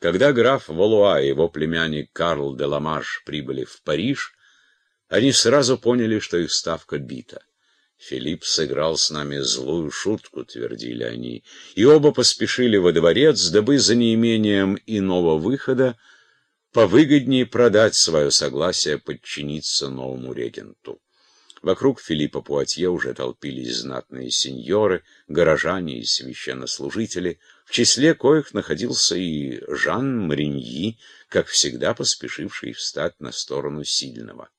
Когда граф Валуа и его племянник Карл де Ламарш прибыли в Париж, они сразу поняли, что их ставка бита. «Филипп сыграл с нами злую шутку», — твердили они, и оба поспешили во дворец, дабы за неимением иного выхода повыгоднее продать свое согласие подчиниться новому регенту. Вокруг Филиппа Пуатье уже толпились знатные сеньоры, горожане и священнослужители, в числе коих находился и Жан Мариньи, как всегда поспешивший встать на сторону сильного.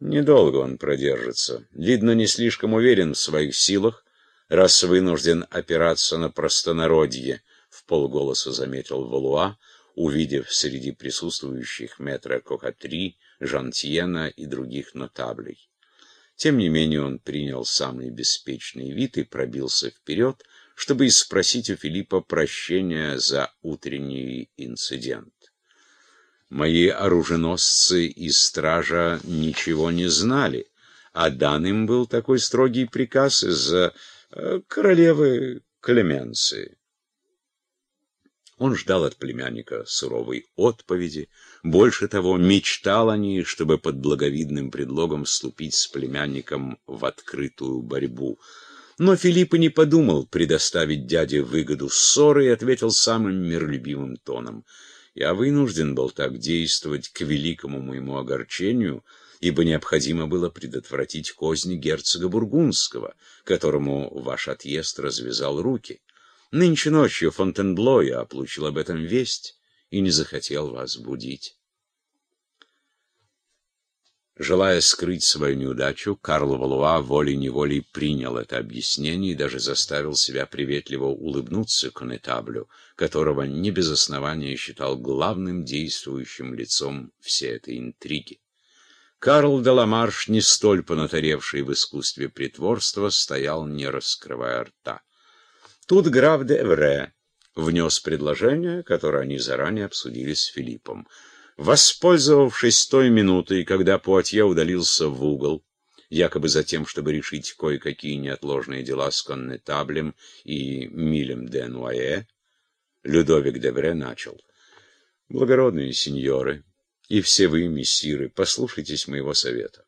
Недолго он продержится. Видно, не слишком уверен в своих силах, раз вынужден опираться на простонародье, — в полголоса заметил Валуа, увидев среди присутствующих метра Кокатри, Жантьена и других нотаблей. Тем не менее он принял самый беспечный вид и пробился вперед, чтобы спросить у Филиппа прощения за утренний инцидент. Мои оруженосцы и стража ничего не знали, а дан им был такой строгий приказ из-за э, королевы Клеменции. Он ждал от племянника суровой отповеди, больше того, мечтал о ней, чтобы под благовидным предлогом вступить с племянником в открытую борьбу. Но Филипп и не подумал предоставить дяде выгоду ссоры и ответил самым миролюбивым тоном — я вынужден был так действовать к великому моему огорчению, ибо необходимо было предотвратить козни герцога Бургундского, которому ваш отъезд развязал руки. Нынче ночью Фонтенбло я получил об этом весть и не захотел вас будить. Желая скрыть свою неудачу, Карл Валуа волей-неволей принял это объяснение и даже заставил себя приветливо улыбнуться конетаблю, которого не без основания считал главным действующим лицом всей этой интриги. Карл де Ламарш, не столь понатаревший в искусстве притворства, стоял, не раскрывая рта. Тут граф де Эвре внес предложение, которое они заранее обсудили с Филиппом. Воспользовавшись той минутой, когда Пуатье удалился в угол, якобы за тем, чтобы решить кое-какие неотложные дела с коннетаблем и Милем де Нуае, Людовик де Бре начал. «Благородные сеньоры, и все вы, мессиры, послушайтесь моего совета.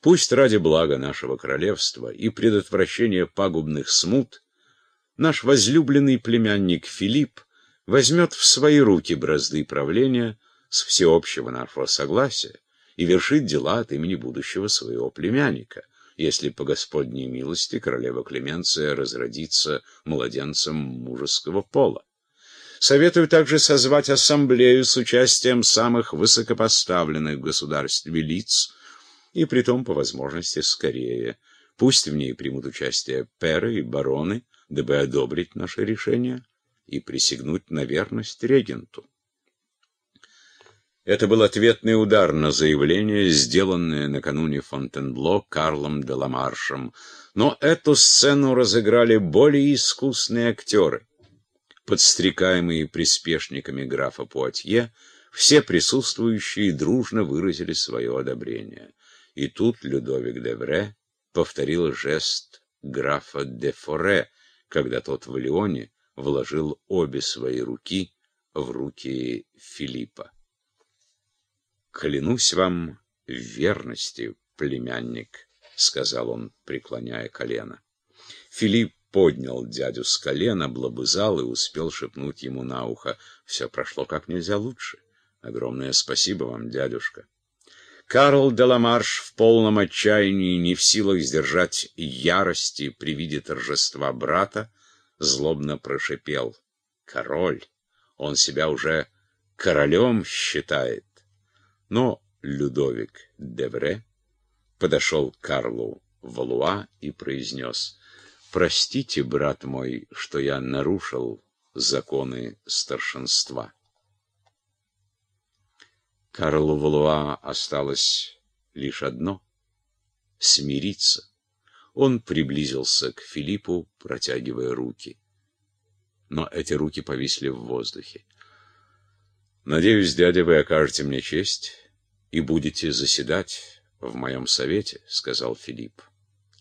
Пусть ради блага нашего королевства и предотвращения пагубных смут наш возлюбленный племянник Филипп возьмет в свои руки бразды правления, с всеобщего нашего согласия и вершить дела от имени будущего своего племянника, если по Господней милости королева Клеменция разродится младенцем мужеского пола. Советую также созвать ассамблею с участием самых высокопоставленных в государстве лиц, и притом по возможности скорее. Пусть в ней примут участие перы и бароны, дабы одобрить наше решение и присягнуть на верность регенту. Это был ответный удар на заявление, сделанное накануне Фонтенбло Карлом де Ламаршем. Но эту сцену разыграли более искусные актеры. Подстрекаемые приспешниками графа Пуатье, все присутствующие дружно выразили свое одобрение. И тут Людовик де Вре повторил жест графа де Форе, когда тот в Лионе вложил обе свои руки в руки Филиппа. «Клянусь вам в верности, племянник», — сказал он, преклоняя колено. Филипп поднял дядю с колена, блобызал и успел шепнуть ему на ухо. «Все прошло как нельзя лучше. Огромное спасибо вам, дядюшка». Карл Деламарш в полном отчаянии, не в силах сдержать ярости при виде торжества брата, злобно прошипел. «Король! Он себя уже королем считает!» Но Людовик Девре подошел к Карлу Валуа и произнес, «Простите, брат мой, что я нарушил законы старшинства». Карлу Валуа осталось лишь одно — смириться. Он приблизился к Филиппу, протягивая руки. Но эти руки повисли в воздухе. Надеюсь, дядя, вы окажете мне честь и будете заседать в моем совете, — сказал Филипп.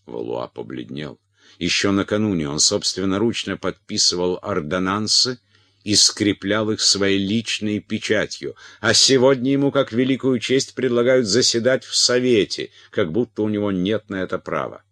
Валуа побледнел. Еще накануне он собственноручно подписывал ордонансы и скреплял их своей личной печатью, а сегодня ему как великую честь предлагают заседать в Совете, как будто у него нет на это права.